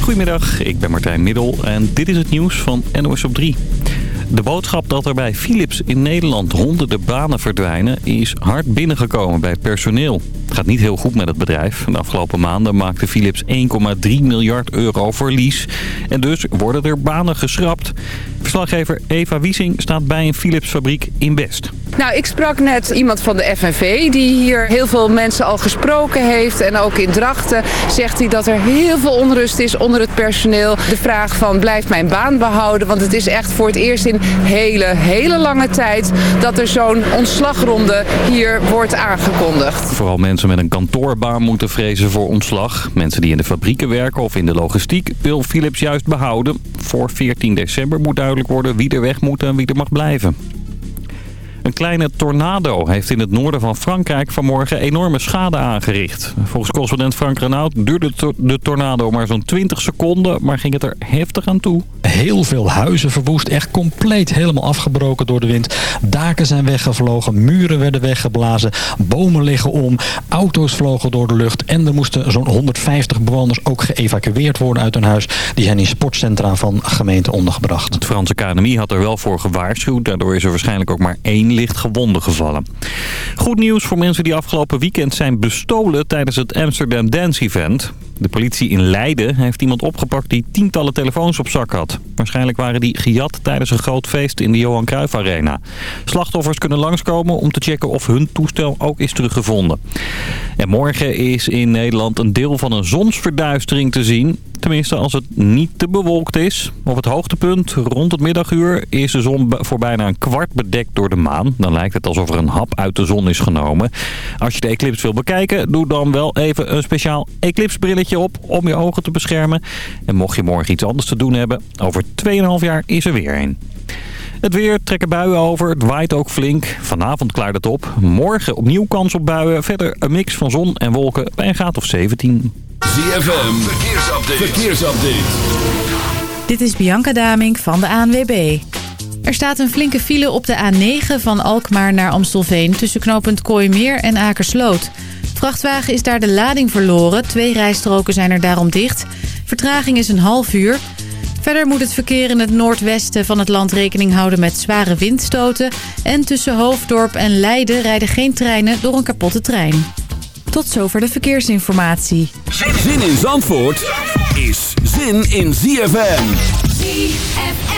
Goedemiddag, ik ben Martijn Middel en dit is het nieuws van NOS op 3. De boodschap dat er bij Philips in Nederland honderden banen verdwijnen... is hard binnengekomen bij personeel. Het gaat niet heel goed met het bedrijf. De afgelopen maanden maakte Philips 1,3 miljard euro verlies. En dus worden er banen geschrapt. Verslaggever Eva Wiesing staat bij een Philips fabriek in Best. Nou, ik sprak net iemand van de FNV die hier heel veel mensen al gesproken heeft. En ook in Drachten zegt hij dat er heel veel onrust is onder het personeel. De vraag van blijft mijn baan behouden? Want het is echt voor het eerst in hele, hele lange tijd dat er zo'n ontslagronde hier wordt aangekondigd. Vooral mensen met een kantoorbaan moeten vrezen voor ontslag. Mensen die in de fabrieken werken of in de logistiek wil Philips juist behouden. Voor 14 december moet duidelijk worden wie er weg moet en wie er mag blijven. Een kleine tornado heeft in het noorden van Frankrijk vanmorgen enorme schade aangericht. Volgens correspondent Frank Renaud duurde de tornado maar zo'n 20 seconden, maar ging het er heftig aan toe. Heel veel huizen verwoest, echt compleet helemaal afgebroken door de wind. Daken zijn weggevlogen, muren werden weggeblazen, bomen liggen om, auto's vlogen door de lucht. En er moesten zo'n 150 bewoners ook geëvacueerd worden uit hun huis. Die zijn in sportcentra van gemeente ondergebracht. Het Franse KNMI had er wel voor gewaarschuwd, daardoor is er waarschijnlijk ook maar één licht gewonden gevallen. Goed nieuws voor mensen die afgelopen weekend zijn bestolen tijdens het Amsterdam Dance Event. De politie in Leiden heeft iemand opgepakt die tientallen telefoons op zak had. Waarschijnlijk waren die gejat tijdens een groot feest in de Johan Cruijff Arena. Slachtoffers kunnen langskomen om te checken of hun toestel ook is teruggevonden. En morgen is in Nederland een deel van een zonsverduistering te zien. Tenminste als het niet te bewolkt is. Op het hoogtepunt, rond het middaguur, is de zon voor bijna een kwart bedekt door de maan. Dan lijkt het alsof er een hap uit de zon is genomen. Als je de eclipse wil bekijken, doe dan wel even een speciaal eclipsbrilletje op om je ogen te beschermen. En mocht je morgen iets anders te doen hebben, over 2,5 jaar is er weer een. Het weer trekken buien over. Het waait ook flink. Vanavond klaart het op. Morgen opnieuw kans op buien. Verder een mix van zon en wolken bij een graad of 17. ZFM, verkeersupdate. verkeersupdate. Dit is Bianca Damink van de ANWB. Er staat een flinke file op de A9 van Alkmaar naar Amstelveen... tussen knooppunt Kooimeer en Akersloot. Vrachtwagen is daar de lading verloren. Twee rijstroken zijn er daarom dicht. Vertraging is een half uur. Verder moet het verkeer in het noordwesten van het land rekening houden met zware windstoten. En tussen Hoofddorp en Leiden rijden geen treinen door een kapotte trein. Tot zover de verkeersinformatie. Zin in Zandvoort is zin in ZFM. ZFM.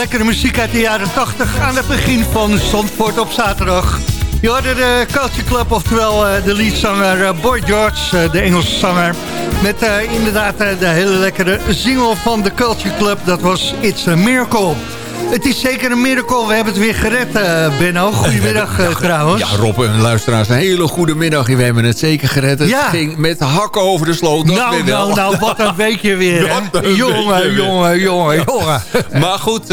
Lekkere muziek uit de jaren 80 aan het begin van Zandvoort op zaterdag. Je hoorde de Culture Club, oftewel uh, de leadzanger uh, Boy George, de Engelse zanger. Met inderdaad de hele lekkere single van de Culture Club, dat was It's a Miracle. Het is zeker een miracle. We hebben het weer gered, uh, Benno. Goedemiddag uh, trouwens. Ja, Rob en luisteraars, een hele goede middag. We hebben het zeker gered. Het ja. ging met hakken over de sloot. Dat nou, nou, nou, wat een weekje weer. Hè? Jongen, jongen, jongen, jongen. maar goed, uh,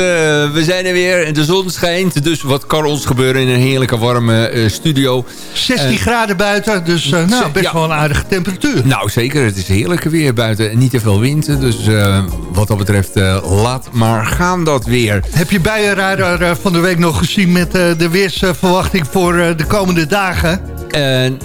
we zijn er weer. En de zon schijnt. Dus wat kan ons gebeuren in een heerlijke warme studio. 16 graden buiten. Dus nou, best wel een aardige temperatuur. Nou, zeker. Het is heerlijk weer buiten. Niet te veel wind. Dus wat dat betreft, laat maar gaan dat weer. Heb je bijenradar eh, van de week nog gezien met eh, de weersverwachting voor eh, de komende dagen?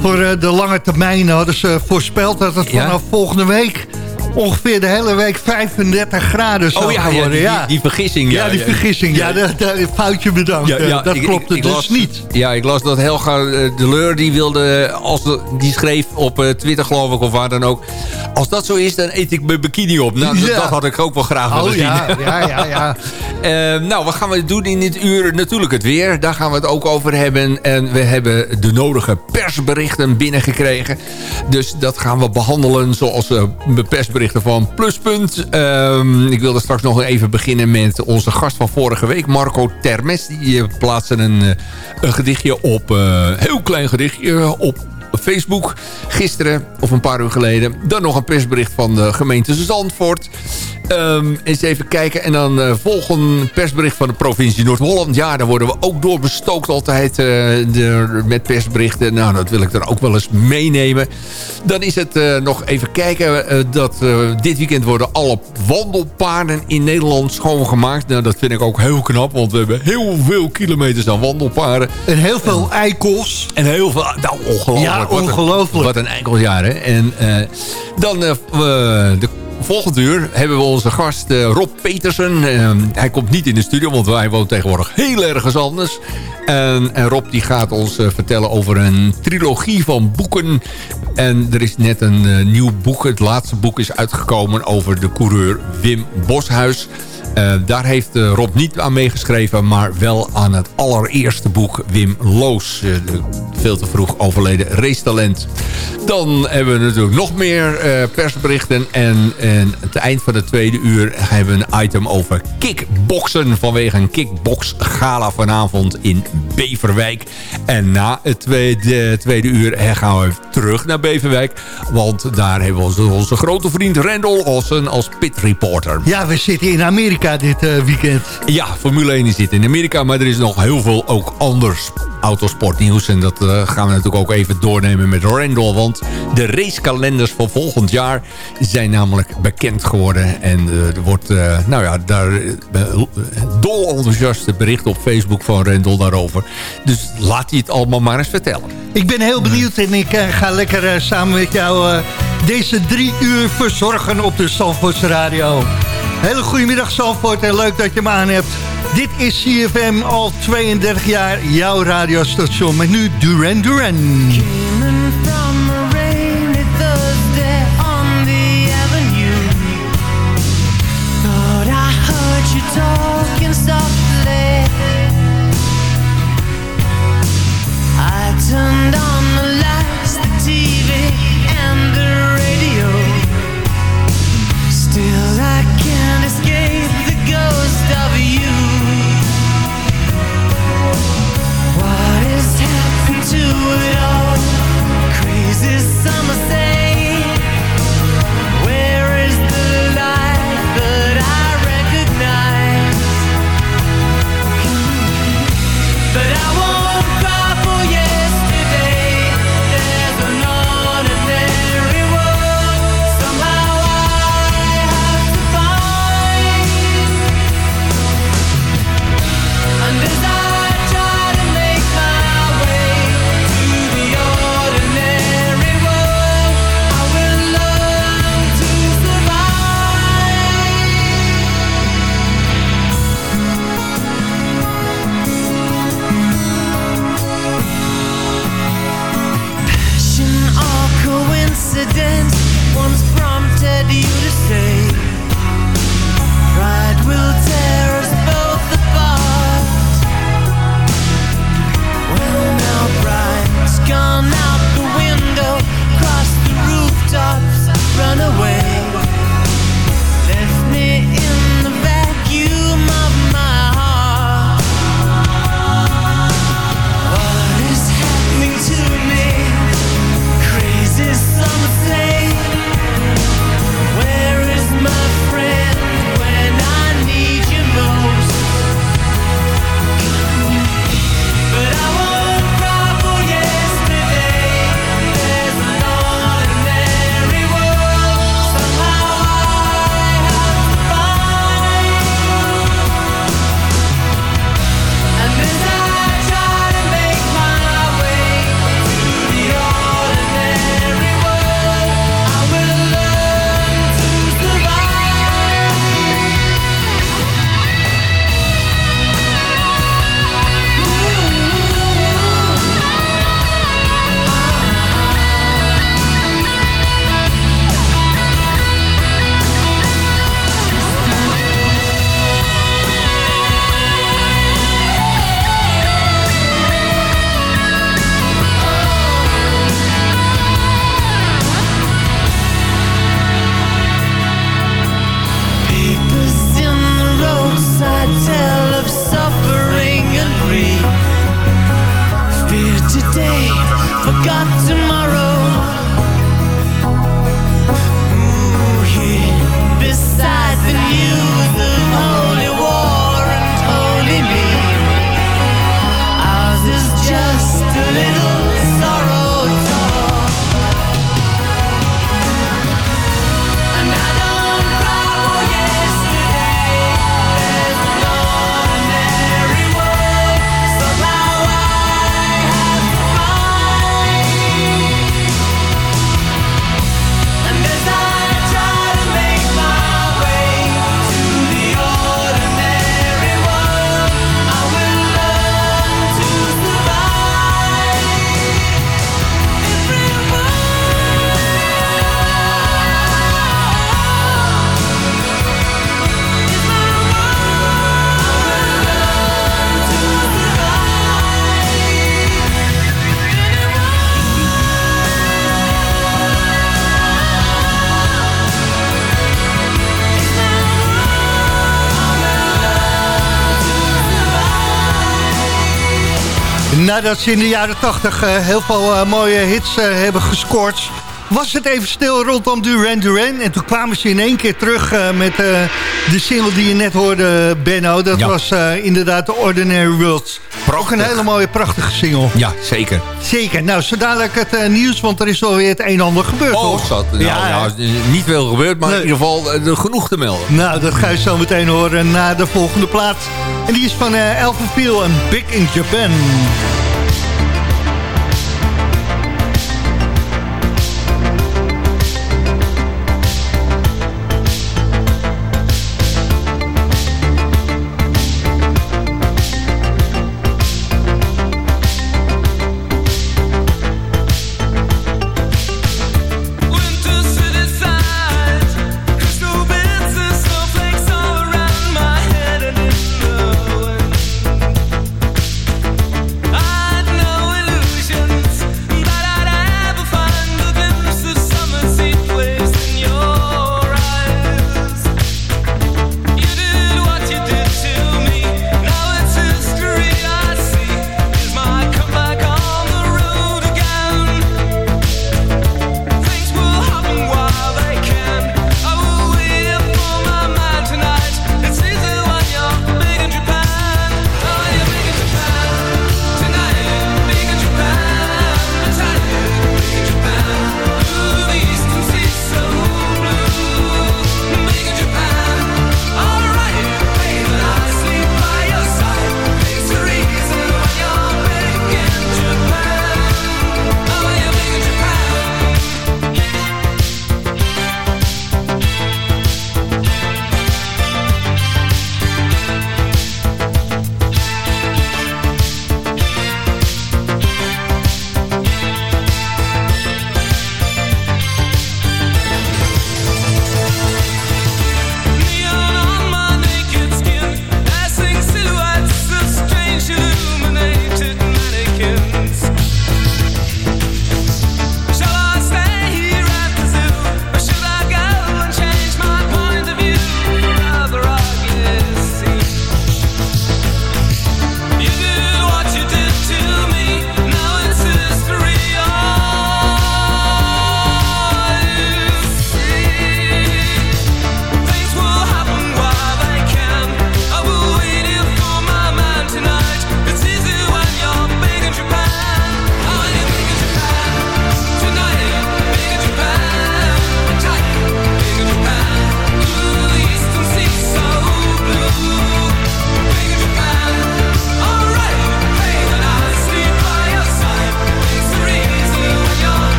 Voor de lange termijn hadden ze voorspeld dat het vanaf volgende week ongeveer de hele week 35 graden zou oh, ja, worden. Ja, die, die, vergissing. Ja, die vergissing. Ja, ja dat, foutje bedankt. Ja, dat klopt dus las, niet. Ja, ik las dat Helga de Leur, die wilde, als die schreef op Twitter geloof ik of waar dan ook. Als dat zo is, dan eet ik mijn bikini op. Nou, dat, had ik ook wel graag willen oh, zien. Ja, ja, ja. ja. uh, nou, wat gaan we doen in dit uur? Natuurlijk het weer. Daar gaan we het ook over hebben. En we hebben de nodige persberichten binnengekregen. Dus dat gaan we behandelen zoals uh, persberichten van Pluspunt. Uh, ik wilde straks nog even beginnen met onze gast van vorige week, Marco Termes. Die uh, plaatste een, een gedichtje op, heel klein gedichtje, op Facebook. Gisteren, of een paar uur geleden, dan nog een persbericht van de gemeente Zandvoort. Um, eens even kijken. En dan uh, volgen persbericht van de provincie Noord-Holland. Ja, daar worden we ook door bestookt altijd uh, de, met persberichten. Nou, dat wil ik er ook wel eens meenemen. Dan is het uh, nog even kijken. dat dit weekend worden alle wandelpaarden in Nederland schoongemaakt. Nou, dat vind ik ook heel knap. Want we hebben heel veel kilometers aan wandelpaarden. En heel veel eikels. En heel veel... Nou, ongelooflijk. Ja, ongelooflijk. Wat een, eikelsjaar, hè. En dan de volgend uur hebben we onze gast uh, Rob Petersen. Uh, hij komt niet in de studio, want hij woont tegenwoordig heel ergens anders. En, en Rob die gaat ons uh, vertellen over een trilogie van boeken. En er is net een nieuw boek. Het laatste boek is uitgekomen over de coureur Wim Boshuis... Uh, daar heeft uh, Rob niet aan meegeschreven, maar wel aan het allereerste boek Wim Loos. Uh, veel te vroeg overleden racetalent. Dan hebben we natuurlijk nog meer persberichten. En, en het eind van het tweede uur hebben we een item over kickboksen. Vanwege een kickbox-gala vanavond in Beverwijk. En na het tweede, tweede uur gaan we terug naar Beverwijk. Want daar hebben we onze, onze grote vriend Randall Olsen als pit reporter. Ja, we zitten in Amerika dit uh, weekend. Ja, Formule 1 zit in Amerika, maar er is nog heel veel ook anders autosportnieuws. En dat uh, gaan we natuurlijk ook even doornemen met Randall. Want de racekalenders voor volgend jaar zijn namelijk bekend geworden. En uh, er wordt, nou ja, daar dol enthousiaste bericht op Facebook van Randall daarover. Dus laat hij het allemaal maar eens vertellen. Ik ben heel benieuwd en ik ga lekker samen met jou deze drie uur verzorgen op de Zandvoortse Radio. Hele goedemiddag Zalvoort en leuk dat je me aan hebt. Dit is CFM al 32 jaar, jouw radiostation. Met nu Duran Duran. Nadat ze in de jaren 80 heel veel mooie hits hebben gescoord was het even stil rondom Duran Duran. En toen kwamen ze in één keer terug met de single die je net hoorde, Benno. Dat ja. was inderdaad The Ordinary World. Prachtig. Ook een hele mooie, prachtige single. Ja, zeker. Zeker. Nou, zo dadelijk het nieuws, want er is alweer het een en ander gebeurd. Oh. Nou, ja, niet veel gebeurd, maar nee. in ieder geval genoeg te melden. Nou, dat ga je zo meteen horen na de volgende plaats. En die is van uh, Elfenpeel en Big in Japan.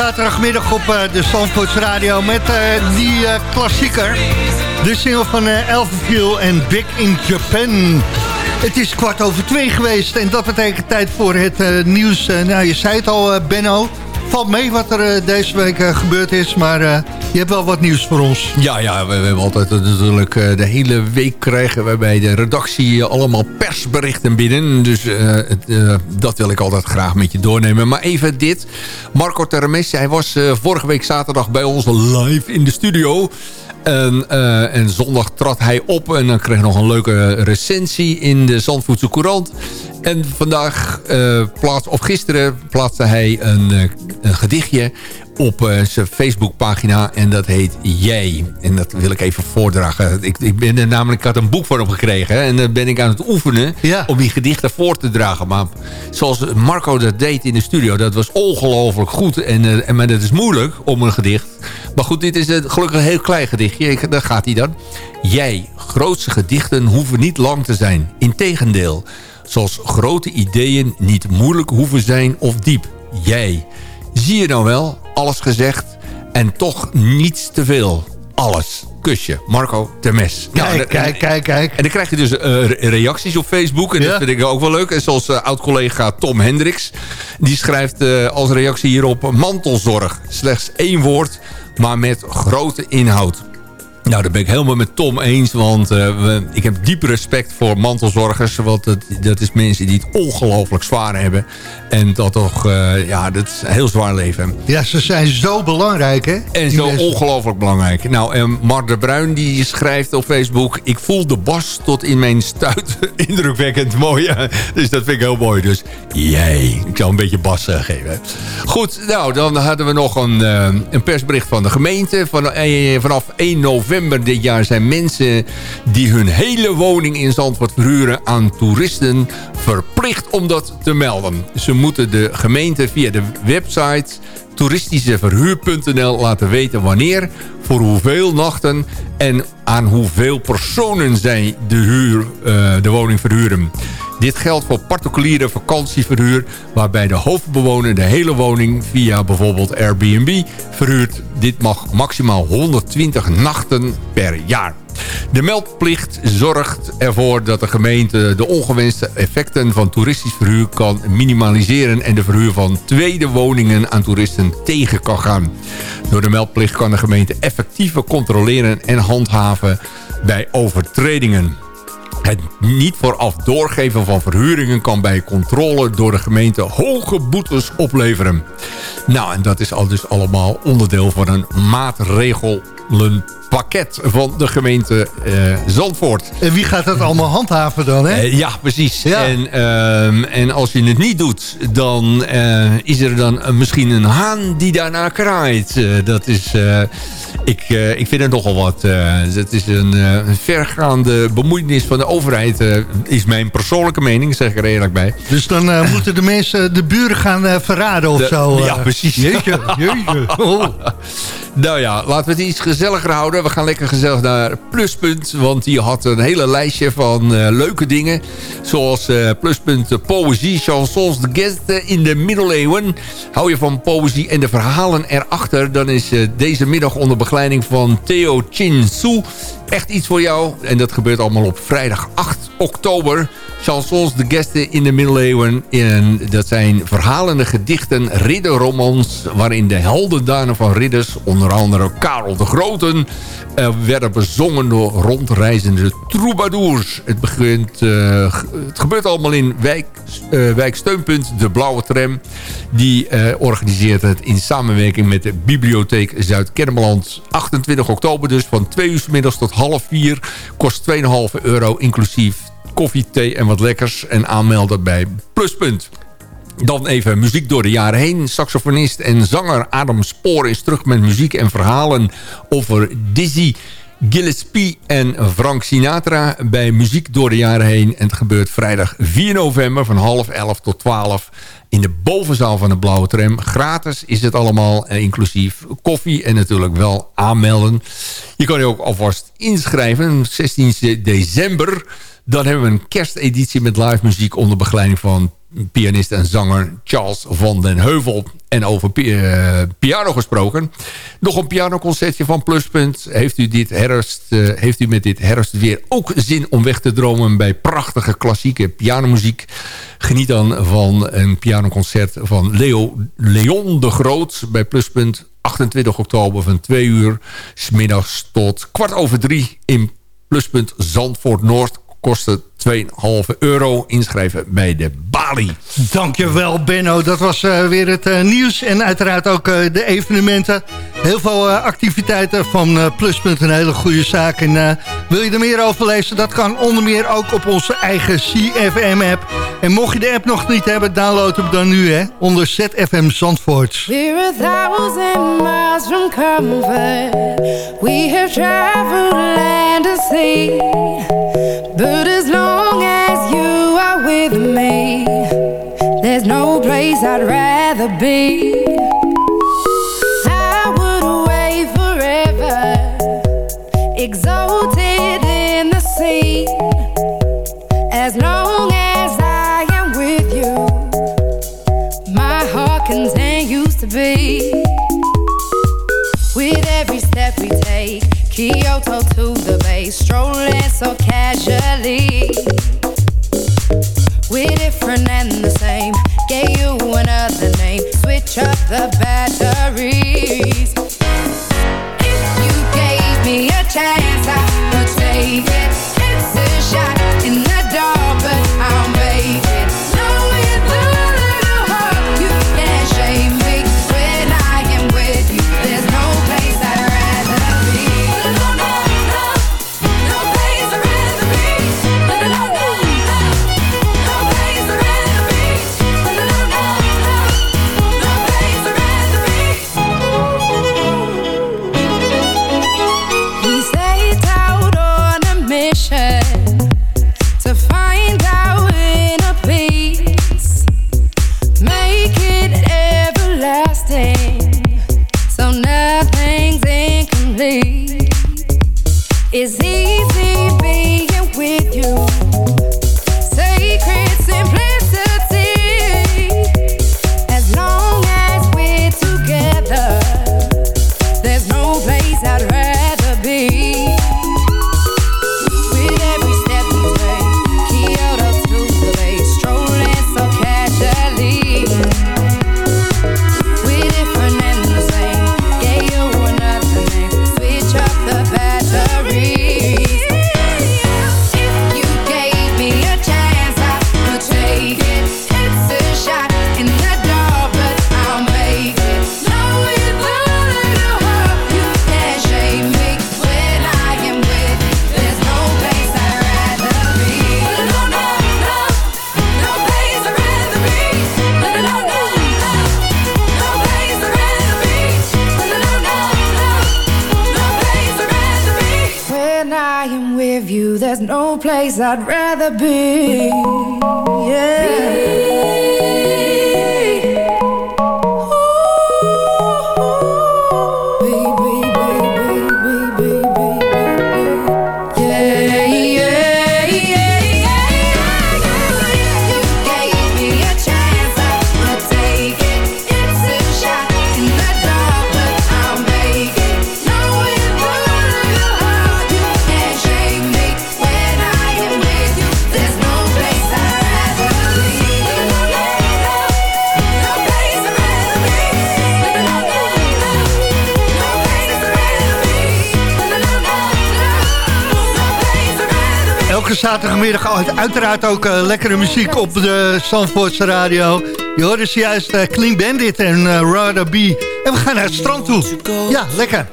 Zaterdagmiddag op uh, de Zandvoorts Radio met uh, die uh, klassieker. De single van Elfenviel en Big in Japan. Het is kwart over twee geweest en dat betekent tijd voor het nieuws. nou, je zei het al, Benno. Valt mee wat er deze week gebeurd is, maar je hebt wel wat nieuws voor ons. Ja, ja we, hebben altijd natuurlijk uh, de hele week krijgen we bij de redactie allemaal persberichten binnen. Dus dat wil ik altijd graag met je doornemen. Maar even dit. Marco Termes, hij was vorige week zaterdag bij ons live in de studio. En, en, zondag trad hij op en dan kreeg nog een leuke recensie in de Zandvoetse Courant. En vandaag, plaats, of gisteren, plaatste hij een, een gedichtje op uh, zijn Facebookpagina. En dat heet Jij. En dat wil ik even voordragen. Ik, ik, ben er namelijk, ik had een boek van hem gekregen. Hè, en dan ben ik aan het oefenen ja. om die gedichten voor te dragen. Maar zoals Marco dat deed in de studio, dat was ongelooflijk goed. En, uh, en maar dat is moeilijk om een gedicht. Maar goed, dit is een, gelukkig een heel klein gedichtje. Ik, daar gaat hij dan. Jij, grootste gedichten hoeven niet lang te zijn. Integendeel, zoals grote ideeën niet moeilijk hoeven zijn of diep. Jij. Zie je nou wel, alles gezegd en toch niets te veel. Alles. Kusje. Marco Temes. Kijk, nou, kijk, kijk, kijk. En dan krijg je dus uh, reacties op Facebook. En ja. dat vind ik ook wel leuk. En zoals uh, oud-collega Tom Hendricks. Die schrijft uh, als reactie hierop... mantelzorg. Slechts één woord, maar met grote inhoud. Nou, daar ben ik helemaal met Tom eens. Want uh, we, ik heb diep respect voor mantelzorgers. Want dat, dat is mensen die het ongelooflijk zwaar hebben. En dat toch, uh, ja, dat is een heel zwaar leven. Ja, ze zijn zo belangrijk, hè? En zo ongelooflijk belangrijk. Nou, en Mar de Bruin die schrijft op Facebook... Ik voel de bas tot in mijn stuit. Indrukwekkend mooi. dus dat vind ik heel mooi. Dus jij. Ik zal een beetje bas uh, geven. Goed, nou, dan hadden we nog een, een persbericht van de gemeente. Van, vanaf 1 november november dit jaar zijn mensen die hun hele woning in Zandvoort verhuren aan toeristen verplicht om dat te melden. Ze moeten de gemeente via de website toeristischeverhuur.nl laten weten wanneer, voor hoeveel nachten en aan hoeveel personen zij de, huur, uh, de woning verhuren. Dit geldt voor particuliere vakantieverhuur... waarbij de hoofdbewoner de hele woning via bijvoorbeeld Airbnb verhuurt. Dit mag maximaal 120 nachten per jaar. De meldplicht zorgt ervoor dat de gemeente de ongewenste effecten van toeristisch verhuur kan minimaliseren en de verhuur van tweede woningen aan toeristen tegen kan gaan. Door de meldplicht kan de gemeente effectiever controleren en handhaven bij overtredingen. Het niet vooraf doorgeven van verhuringen kan bij controle door de gemeente hoge boetes opleveren. Nou, en dat is al dus allemaal onderdeel van een maatregelenpakket van de gemeente uh, Zandvoort. En wie gaat dat allemaal handhaven dan, hè? Uh, ja, precies. Ja. En, uh, en als je het niet doet, dan eh, is er dan misschien een haan die daarna kraait. dat is ik, ik vind het nogal wat. Het is een, een, vergaande bemoeienis van de overheid. is mijn persoonlijke mening, zeg ik er eerlijk bij. Dus dan moeten de mensen de buren gaan verraden of de, zo? Ja, precies. Jeetje, jeetje. Oh. Nou ja, laten we het iets gezelliger houden. We gaan lekker gezellig naar Pluspunt. Want die had een hele lijstje van uh, leuke dingen. Zoals uh, Pluspunt uh, poëzie, chansons, de guesten in de middeleeuwen. Hou je van poëzie en de verhalen erachter... dan is deze middag onder begeleiding van Theo Chin Su echt iets voor jou. En dat gebeurt allemaal op vrijdag 8 oktober. Chansons, de gasten in de middeleeuwen. En dat zijn verhalende gedichten, ridderromans... waarin de heldendanen van ridders, onder andere Karel de Groten... Uh, werden bezongen door rondreizende troubadours. Het, begint, uh, het gebeurt allemaal in wijk, uh, wijksteunpunt De Blauwe Tram. Die organiseert het in samenwerking met de Bibliotheek Zuid-Kennemerland. 28 oktober dus, van 2 uur middags tot half 4. Kost 2,5 euro, inclusief koffie, thee en wat lekkers. En aanmelden bij Pluspunt. Dan even muziek door de jaren heen. Saxofonist en zanger Adam Spoor is terug met muziek en verhalen over Dizzy Gillespie en Frank Sinatra bij Muziek door de jaren heen. En het gebeurt vrijdag 4 november van half 11 tot 12 in de bovenzaal van de Blauwe Tram. Gratis is het allemaal, inclusief koffie en natuurlijk wel aanmelden. Je kan je ook alvast inschrijven, 16 december. Dan hebben we een kersteditie met live muziek onder begeleiding van pianist en zanger Charles van den Heuvel. En over uh, piano gesproken. Nog een pianoconcertje van Pluspunt. Heeft u, dit herfst, uh, heeft u met dit herfst weer ook zin om weg te dromen... bij prachtige klassieke pianomuziek? Geniet dan van een pianoconcert van Leo, Leon de Groot bij Pluspunt 28 oktober van 2 uur... s middags tot kwart over 3 in pluspunt Zandvoort Noord kost het 2,5 euro inschrijven bij de Bali. Dankjewel Benno, dat was uh, weer het uh, nieuws en uiteraard ook uh, de evenementen. Heel veel activiteiten van Pluspunt, een hele goede zaak. En wil je er meer over lezen, dat kan onder meer ook op onze eigen CFM-app. En mocht je de app nog niet hebben, download hem dan nu hè, onder ZFM Zandvoort. We're a thousand miles from comfort. We have traveled land and sea. But as long with me, there's no place I'd rather be. I would away forever, exalted in the sea. As long as I am with you, my heart continues to be. With every step we take, Kyoto to the bay, strolling so casually. We're different and the same. Gave you another name. Switch up the batteries. If you gave me a chance, I would take it. It's a shot no place I'd rather be. There's zaterdagmiddag uiteraard ook eh, lekkere muziek op de Zandvoortse radio. Je hoorde juist eh, Clean Bandit en uh, Rada B. En we gaan naar het strand toe. Ja, lekker.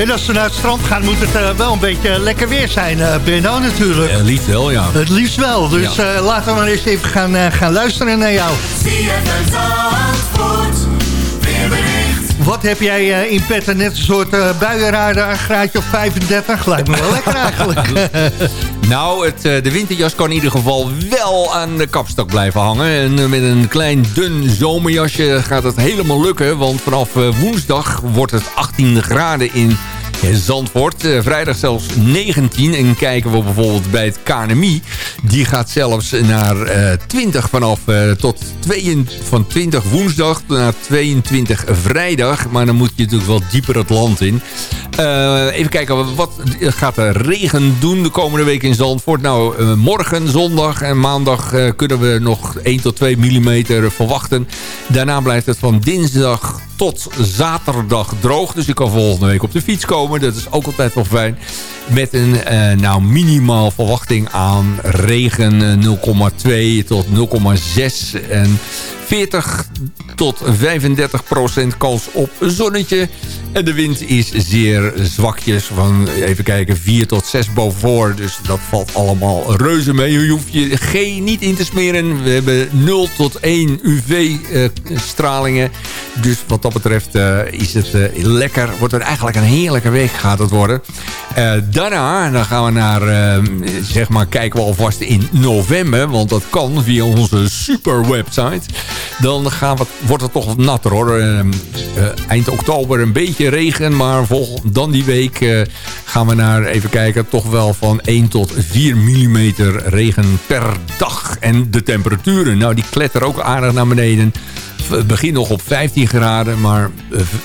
En als we naar het strand gaan, moet het eh, wel een beetje lekker weer zijn, eh Benno natuurlijk. Ja, liefst wel, ja. Het liefst wel, dus Ja. eh, laten we maar eens even gaan, eh, gaan luisteren naar jou. Wat heb jij eh, in petten? Net een soort uh, buienradar, een graadje of 35? Lijkt me wel lekker eigenlijk. Nou, het, eh, de winterjas kan in ieder geval wel aan de kapstok blijven hangen. En met een klein dun zomerjasje gaat het helemaal lukken. Want vanaf woensdag wordt het 18 graden in Zandvoort. Eh, vrijdag zelfs 19. En kijken we bijvoorbeeld bij het KNMI. Die gaat zelfs naar eh 20 vanaf eh, tot 22, van 20 woensdag naar 22 vrijdag. Maar dan moet je natuurlijk wel dieper het land in. Eh, even kijken, wat gaat de regen doen de komende week in Zandvoort? Nou, eh, morgen, zondag en maandag eh, kunnen we nog 1 tot 2 mm verwachten. Daarna blijft het van dinsdag tot zaterdag droog. Dus ik kan volgende week op de fiets komen. Dat is ook altijd wel fijn. Met een eh, nou, minimaal verwachting aan regen eh, 0,2 tot 0,6 en 40 tot 35 procent kans op zonnetje. En de wind is zeer zwakjes van, even kijken, 4 tot 6 boven. Dus dat valt allemaal reuze mee. Je hoeft je G niet in te smeren. We hebben 0 tot 1 UV-stralingen. dus wat dat betreft eh, is het eh, lekker. Wordt het eigenlijk een heerlijke week gaat het worden. Eh, daarna dan gaan we naar, eh, zeg maar, kijken we alvast in november. Want dat kan via onze super website. Dan gaan we, wordt het toch natter hoor. Eh, eh, eind oktober een beetje regen. Maar vol, dan die week gaan we naar, even kijken, toch wel van 1 tot 4 mm regen per dag. En de temperaturen, nou die kletteren ook aardig naar beneden. Het begint nog op 15 graden, maar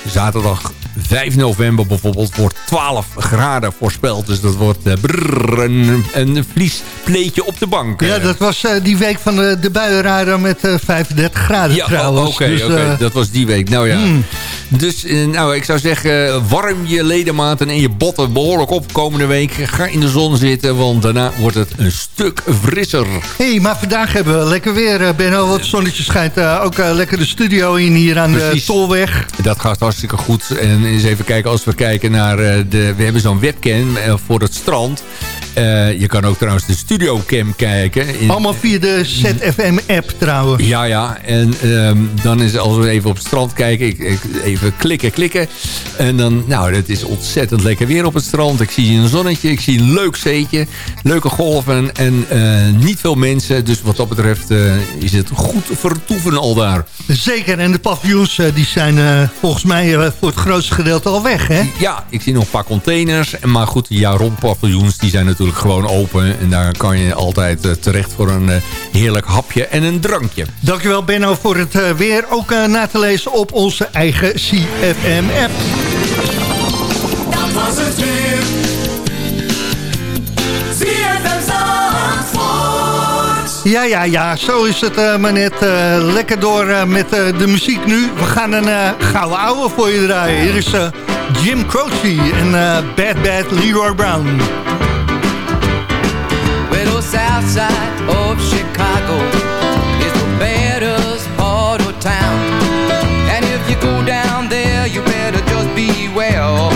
zaterdag 5 november bijvoorbeeld wordt 12 graden voorspeld. Dus dat wordt eh, brrr, een, een vliespleetje op de bank. ja, Eh, dat was eh, die week van de, de buienradar met eh, 35 graden ja, trouwens. oké, Dus, oké, dat was die week. Nou ja. hmm. Dus nou, ik zou zeggen, warm je ledematen en je botten behoorlijk op komende week. Ga in de zon zitten, want daarna wordt het een stuk frisser. hey, maar vandaag hebben we lekker weer, Benno. Het zonnetje schijnt ook lekker de studio in hier aan de. Tolweg. Dat gaat hartstikke goed. En eens even kijken, als we kijken naar eh, de... We hebben zo'n webcam eh, voor het strand. Eh, je kan ook trouwens de studiocam kijken. In- Allemaal via de ZFM-app trouwens. Ja, ja. En ehm, dan is als we even op het strand kijken, ik, ik- even klikken, klikken. En dan, nou, het is ontzettend lekker weer op het strand. Ik zie een zonnetje, ik zie een leuk zeetje, leuke golven en niet veel mensen. Dus wat dat betreft is het goed vertoeven al daar. Zeker, en de paviljoens die zijn volgens mij voor het grootste gedeelte al weg, hè? Ja, ik zie nog een paar containers. Maar goed, de jaar-rond paviljoens die zijn natuurlijk gewoon open. En daar kan je altijd eh, terecht voor een eh, heerlijk hapje en een drankje. Dankjewel Benno voor het eh, weer. Ook na te lezen op onze eigen CFM-app. Dat was het weer. Ja, ja, ja, zo is het eh, maar net. eh, lekker door eh, met de muziek nu. We gaan een gouden ouwe voor je draaien. Hier is Jim Croce en Bad Bad Leroy Brown. Well, the south side of Chicago is the baddest part of town. And if you go down there, you better just beware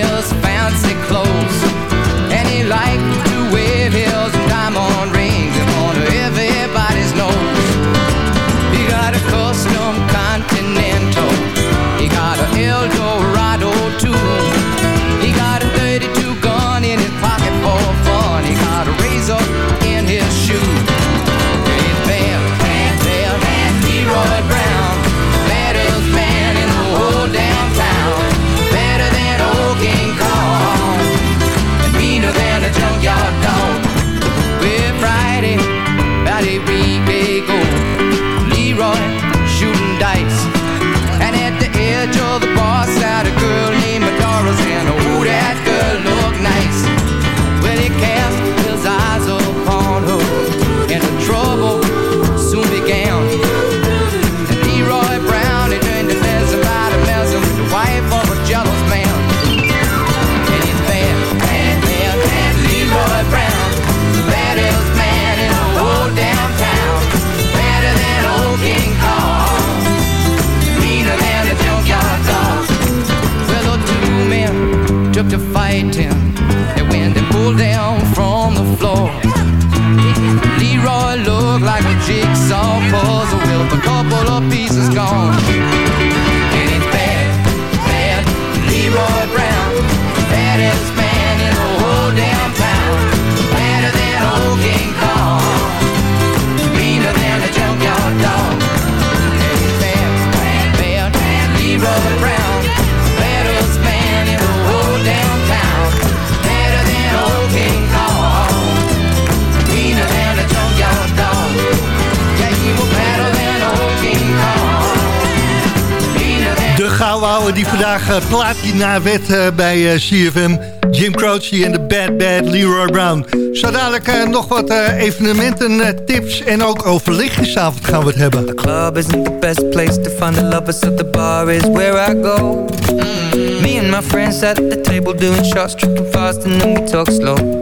his fancy clothes, vandaag platina werd eh, bij eh, CFM. Jim Croce en de Bad Bad Leroy Brown. Zo dadelijk eh, nog wat evenementen, tips en ook over lichtjesavond gaan we het hebben. club isn't the best place to find the lovers, so the bar is where I go. Me and my friends at the table doing shots, tripping fast, and then we talk slow.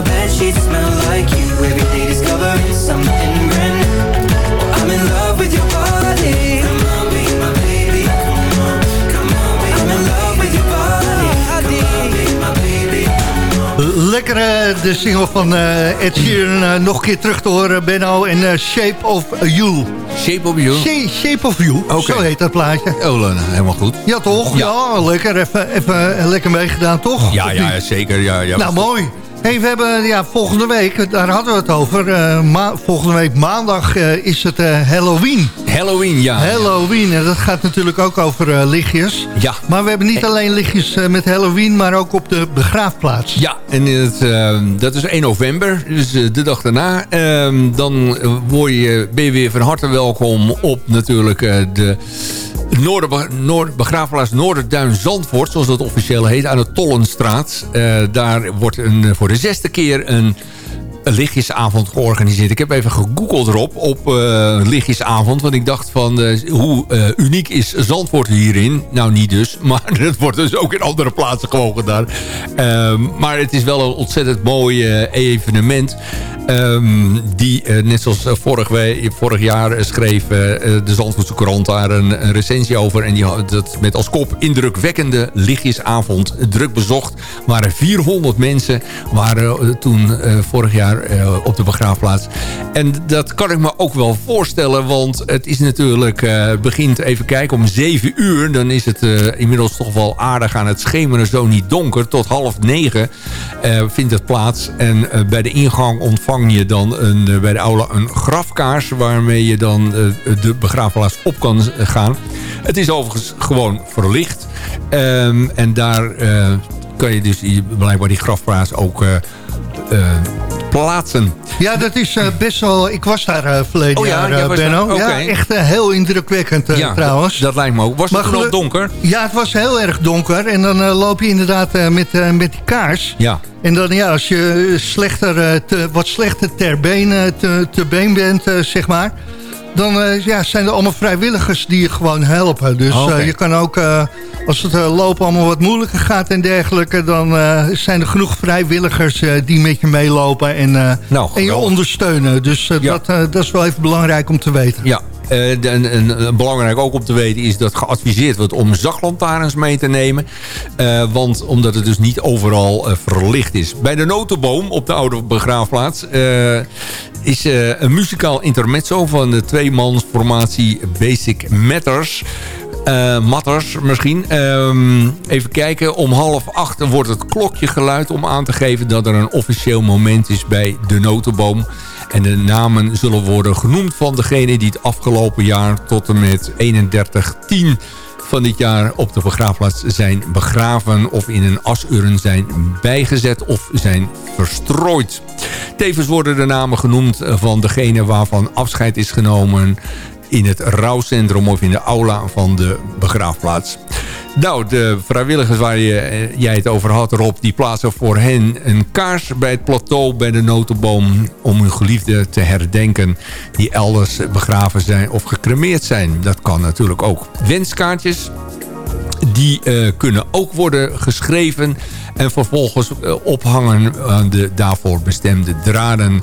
my bed sheets smell like you. Every day discovering something brand new. I'm in love with your body. Come on, be my baby. Come on, come on, be I'm in love with your body. Come on, be my baby. Lekker eh, de single van eh, Ed Sheeran eh, nog een keer terug te horen, Benno. En Shape of You. Shape of You? Sha- Shape of You, Oké. zo heet dat plaatje. Oh, dan, helemaal goed. Ja, toch? Ja, lekker. Even, even lekker meegedaan, toch? Ja, ja, ja, zeker. Ja, ja. Nou, mooi. Hey, we hebben ja, volgende week, daar hadden we het over. eh, volgende week maandag eh, is het eh, Halloween. Halloween, ja. Halloween, en dat gaat natuurlijk ook over lichtjes. Ja. Maar we hebben niet alleen lichtjes met Halloween, maar ook op de begraafplaats. Ja, en het, dat is 1 november, dus de dag daarna. Ehm, dan word je, ben je weer van harte welkom op natuurlijk de Noorder, Noord, begraafplaats Noorderduin Zandvoort, zoals dat officieel heet, aan de Tollenstraat. Eh, daar wordt een, voor de zesde keer een lichtjesavond georganiseerd. Ik heb even gegoogeld erop op eh lichtjesavond. Want ik dacht van eh, hoe eh, uniek is Zandvoort hierin? Nou niet dus. Maar het wordt dus ook in andere plaatsen gewoon gedaan. Ehm, maar het is wel een ontzettend mooi evenement. Ehm, die net zoals vorig, vorig jaar schreef de Zandvoortse krant daar een, recensie over. En die had dat met als kop indrukwekkende lichtjesavond. Druk bezocht. waren 400 mensen waren toen vorig jaar eh, op de begraafplaats. En dat kan ik me ook wel voorstellen. Want het is natuurlijk, het begint even kijken om 7 uur. Dan is het eh, inmiddels toch wel aardig aan het schemeren. Zo niet donker. Tot half negen vindt het plaats. En bij de ingang ontvang je dan een, bij de aula een grafkaars... waarmee je dan de begraafplaats op kan gaan. Het is overigens gewoon verlicht. Ehm, en daar kan je dus blijkbaar die grafplaats ook plaatsen. Ja, dat is eh, best wel... Ik was daar eh, verleden Oh ja, jaar, eh, Benno. daar, Ja, echt eh, heel indrukwekkend eh, ja, trouwens. Dat, dat lijkt me ook. Was Maar het nog donker? Ja, het was heel erg donker. En dan eh, loop je inderdaad eh, met, eh, met die kaars. Ja. En dan ja, als je slechter, eh, te, wat slechter ter been, eh, te, te been bent, eh, zeg maar... dan eh, ja, zijn er allemaal vrijwilligers die je gewoon helpen. Dus Oh, eh, je kan ook, eh, als het lopen allemaal wat moeilijker gaat en dergelijke... dan zijn er genoeg vrijwilligers die met je meelopen en, Nou, en je ondersteunen. Dus Ja. dat, dat is wel even belangrijk om te weten. Ja, en, en, en belangrijk ook om te weten is dat geadviseerd wordt om zaklantaarns mee te nemen. Want omdat het dus niet overal verlicht is. Bij de notenboom op de oude begraafplaats is eh, een muzikaal intermezzo van de tweemansformatie Basic Matters. Eh, Matters misschien. Ehm, even kijken. Om half acht wordt het klokje geluid om aan te geven dat er een officieel moment is bij de notenboom. En de namen zullen worden genoemd van degene die het afgelopen jaar tot en met 31-10 van dit jaar op de begraafplaats zijn begraven of in een asurn zijn bijgezet of zijn verstrooid. Tevens worden de namen genoemd van degene waarvan afscheid is genomen in het rouwcentrum of in de aula van de begraafplaats. Nou, de vrijwilligers waar je, eh, jij het over had, Rob... die plaatsen voor hen een kaars bij het plateau bij de notenboom... om hun geliefde te herdenken die elders begraven zijn of gecremeerd zijn. Dat kan natuurlijk ook. Wenskaartjes, die eh, kunnen ook worden geschreven... en vervolgens eh, ophangen aan de daarvoor bestemde draden.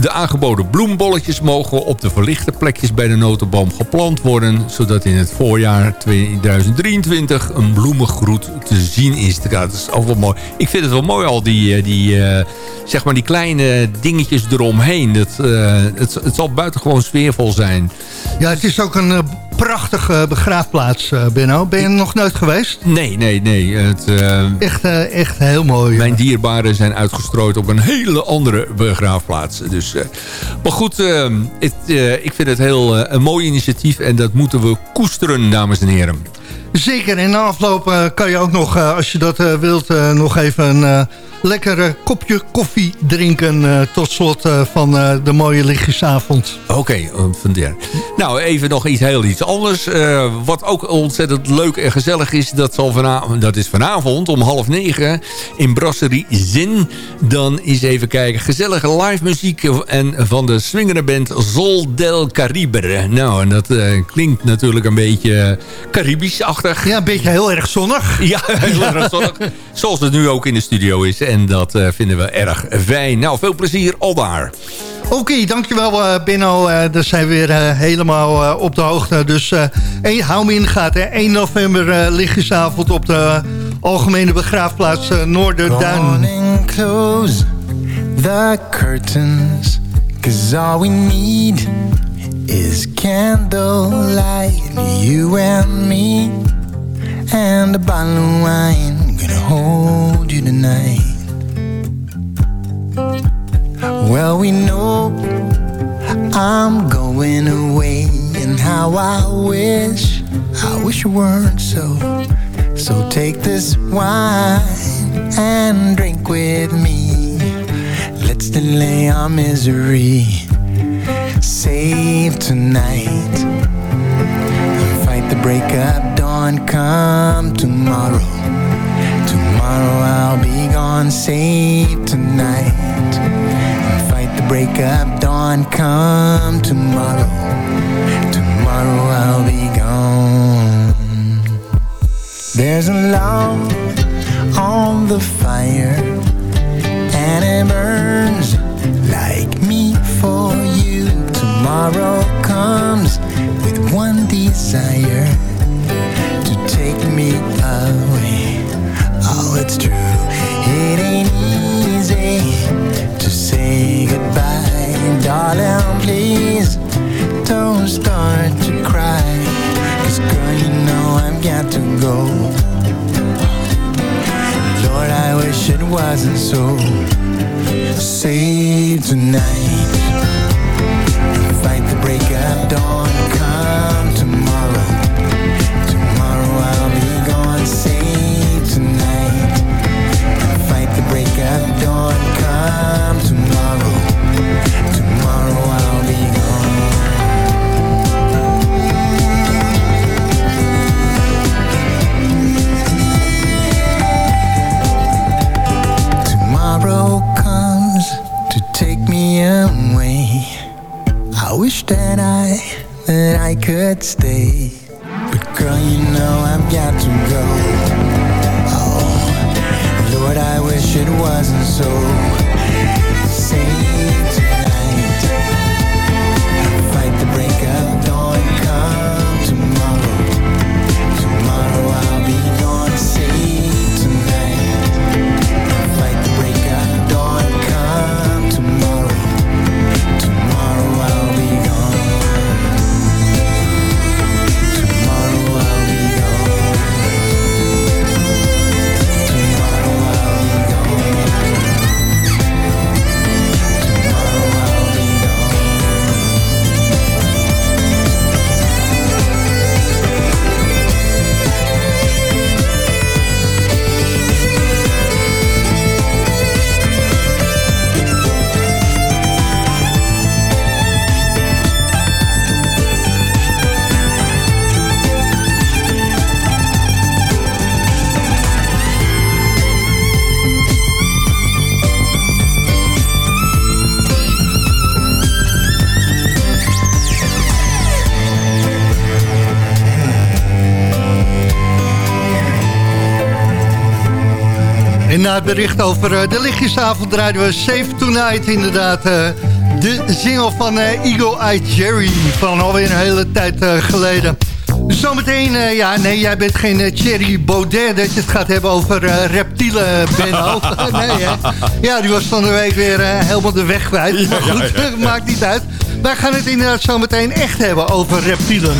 De aangeboden bloembolletjes mogen op de verlichte plekjes bij de notenboom geplant worden... zodat in het voorjaar 2023 een bloemengroet te zien is. Dat is ook wel mooi. Ik vind het wel mooi al die, eh, die, eh, zeg maar die kleine dingetjes eromheen. Dat, eh, het, het zal buitengewoon sfeervol zijn. Ja, het is ook een prachtige begraafplaats, Benno. Ben je er nog nooit geweest? Nee, nee, nee. Het, Echt, echt heel mooi. Mijn dierbaren zijn uitgestrooid op een hele andere begraafplaats. Dus, eh, maar goed, eh, het, eh, ik vind het heel eh, een mooi initiatief. En dat moeten we koesteren, dames en heren. Zeker, en na afloop kan je ook nog, als je dat wilt, nog even een lekker eh, kopje koffie drinken... tot slot van de mooie lichtjesavond. Oké, eh, vandaar. Nou, even nog iets heel iets anders. Wat ook ontzettend leuk en gezellig is... Dat, zal vanavond, dat is vanavond om half negen in Brasserie Zin. Dan is even kijken, gezellige live muziek... en van de swingende band Zol del Caribe. Nou, en dat eh, klinkt natuurlijk een beetje Caribisch-achtig. Ja, een beetje heel erg zonnig. Ja, heel erg zonnig. Zoals het nu ook in de studio is. En dat eh, vinden we erg fijn. Nou, veel plezier al daar. Oké, dankjewel eh Benno. Eh daar zijn we weer helemaal eh, op de hoogte. Dus eh, en hou me in de gaten. hè. 1 november lichtjesavond op de Algemene Begraafplaats Noorderduin. The curtains Cause all we need is candlelight You and me And a bottle of wine Gonna hold you tonight Well, we know I'm going away And how I wish I wish it weren't so so take this wine and drink with me. Let's delay our misery. Save tonight. And fight the break of dawn. Come tomorrow. Tomorrow I'll be gone. Save tonight. And fight the break of dawn. Come tomorrow. Tomorrow I'll be gone. There's a log on the fire and it burns like me for you. Tomorrow comes with one desire to take me away. Oh, it's true, it ain't easy to say goodbye, darling. Please don't start to cry. Cause girl, you know I've got to go Lord, I wish it wasn't so Save tonight Fight the break of dawn. Come tomorrow I could na het bericht over eh, de lichtjesavond draaiden we Save Tonight inderdaad. eh, de single van eh, Eagle Eye Jerry van alweer een hele tijd geleden. Zometeen, ja, nee, jij bent geen Thierry Baudet dat je het gaat hebben over reptielen, Benno. nee, hè? Ja, die was van de week weer helemaal de weg kwijt. Maar ja, goed, ja, ja. maakt niet uit. Wij gaan het inderdaad zometeen echt hebben over reptielen.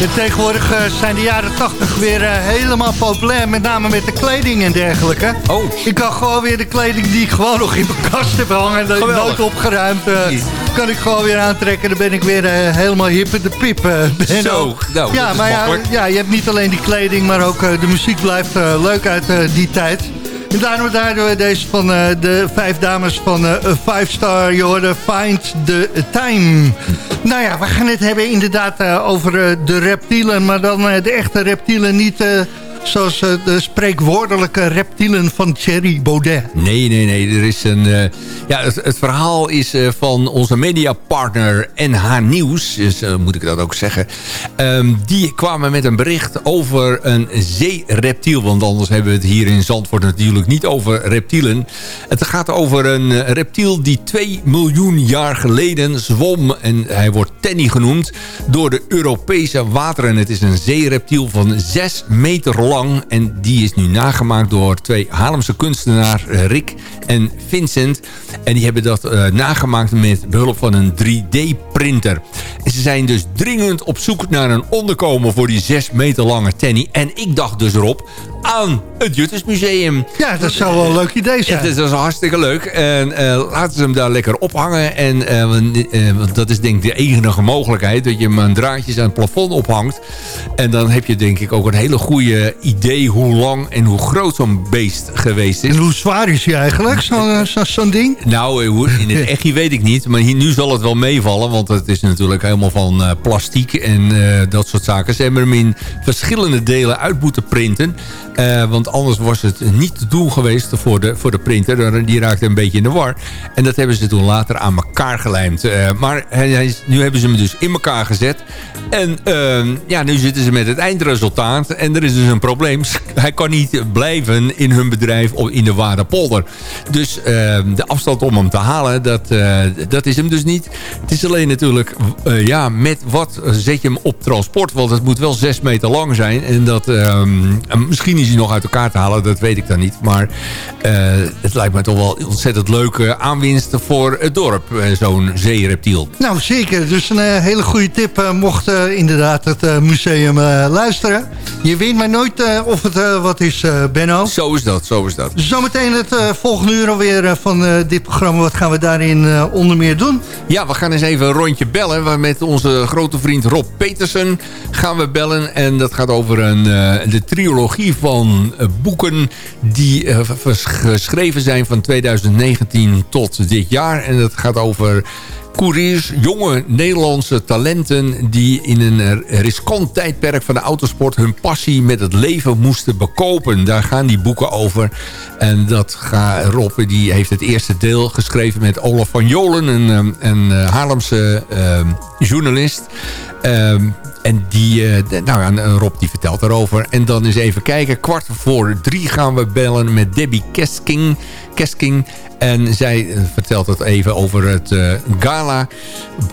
En tegenwoordig eh, zijn de jaren 80 weer eh, helemaal populair. Met name met de kleding en dergelijke. Oh. Ik kan gewoon weer de kleding die ik gewoon nog in mijn kast heb hangen. Geweldig. nooit opgeruimd. eh, kan ik gewoon weer aantrekken. Dan ben ik weer helemaal hip in de piep. Zo, nou, ja, maar ja, ja, je hebt niet alleen die kleding, maar ook de muziek blijft leuk uit die tijd. En daarom we deze van de vijf dames van eh Five Star. Je hoorde Find the Time. Nou ja, we gaan het hebben inderdaad eh, over eh, de reptielen. Maar dan eh, de echte reptielen, niet zoals eh, de spreekwoordelijke reptielen van Thierry Baudet. Nee, nee, nee. Er is een, eh, ja, het, verhaal is eh, van onze mediapartner NH Nieuws. Dus moet ik dat ook zeggen. Ehm, die kwamen met een bericht over een zeereptiel. Want anders hebben we het hier in Zandvoort natuurlijk niet over reptielen. Het gaat over een reptiel die 2 miljoen jaar geleden zwom. En hij wordt Tenny genoemd door de Europese wateren. Het is een zeereptiel van 6 meter lang. En die is nu nagemaakt door twee Haarlemse kunstenaars, eh, Rick en Vincent. En die hebben dat eh, nagemaakt met behulp van een 3D-printer. En ze zijn dus dringend op zoek naar een onderkomen voor die 6 meter lange Tenny. En ik dacht dus erop, aan het Juttersmuseum. Ja, dat zou wel een leuk idee zijn. Ja, dat is hartstikke leuk. En eh, laten ze hem daar lekker ophangen. En eh, want, eh, want dat is denk ik de enige mogelijkheid. Dat je hem aan draadjes aan het plafond ophangt. En dan heb je denk ik ook een hele goede idee hoe lang en hoe groot zo'n beest geweest is. En hoe zwaar is hij eigenlijk, zo'n zo, zo'n ding? Nou, in het echtje weet ik niet. Maar hier, nu zal het wel meevallen. Want het is natuurlijk helemaal van plastiek en dat soort zaken. Ze hebben hem in verschillende delen uit moeten printen. Eh, want anders was het niet te doen geweest voor de, voor de printer. Die raakte een beetje in de war. En dat hebben ze toen later aan elkaar gelijmd. Eh, maar nu hebben ze hem dus in elkaar gezet. En eh, ja, nu zitten ze met het eindresultaat. En er is dus een probleem. Hij kan niet blijven in hun bedrijf of in de Waardepolder. Dus eh, de afstand om hem te halen, dat, eh, dat is hem dus niet. Het is alleen natuurlijk, ja, met wat zet je hem op transport? Want het moet wel zes meter lang zijn. En dat, ehm, en misschien is nog uit elkaar te halen, dat weet ik dan niet. Maar eh, het lijkt me toch wel ontzettend leuke aanwinst voor het dorp. eh, Zo'n zeereptiel. Nou, zeker. Dus een eh, hele goede tip mocht inderdaad het museum luisteren. Je weet maar nooit of het wat is, Benno. Zo is dat, zo is dat. Zometeen het volgende uur alweer van dit programma. Wat gaan we daarin onder meer doen? Ja, we gaan eens even een rondje bellen. We Met onze grote vriend Rob Petersen gaan we bellen. En dat gaat over een, de trilogie van eh, boeken... die eh, geschreven zijn van 2019 tot dit jaar. En dat gaat over jonge Nederlandse talenten... die in een eh, riskant tijdperk van de autosport... hun passie met het leven moesten bekopen. Daar gaan die boeken over. En dat ga, Rob die heeft het eerste deel geschreven met Olaf van Jolen... een, ehm, een eh, Haarlemse ehm, journalist... Ehm, en die, eh, nou ja, Rob die vertelt daarover. En dan eens even kijken. Kwart voor drie gaan we bellen met Debbie Kesking. Kesking. En zij eh, vertelt het even over het eh, gala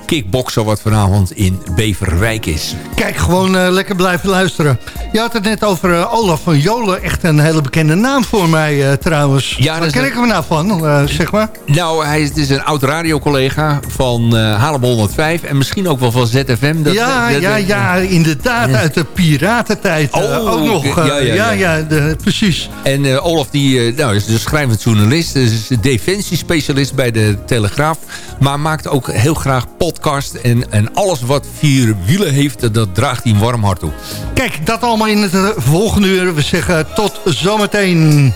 kickboksen... wat vanavond in Beverwijk is. Kijk, gewoon eh, lekker blijven luisteren. Je had het net over Olaf van Jolen. Echt een hele bekende naam voor mij trouwens. Ja, Waar ken ik hem nou van, zeg maar? Nou, hij is, het is een oud radiocollega van Haarlem 105... en misschien ook wel van ZFM. Dat, ja, dat- ja, ja, inderdaad. Uit de piratentijd Oh, ook nog. Ja, ja, ja, ja. ja, de- precies. En Olaf die, nou, is dus schrijvend journalist. Is defensiespecialist bij de Telegraaf. Maar maakt ook heel graag podcast. En, en alles wat vier wielen heeft, dat draagt hij een warm hart toe. Kijk, dat allemaal in het eh, volgende uur. We zeggen tot zometeen.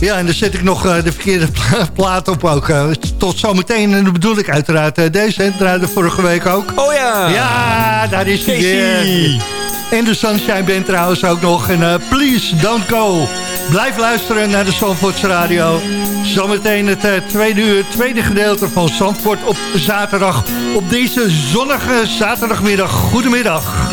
Ja, en dan zet ik nog eh, de verkeerde pla- plaat op ook. eh, tot zometeen. En dat bedoel ik uiteraard eh, deze. hè, draaide vorige week ook. Oh ja! Ja, daar is hij weer. En de Sunshine Band trouwens ook nog. En eh, Please Don't Go. Blijf luisteren naar de Zandvoorts Radio. Zometeen het eh, tweede uur, tweede gedeelte van Zandvoort op zaterdag. Op deze zonnige zaterdagmiddag. Goedemiddag.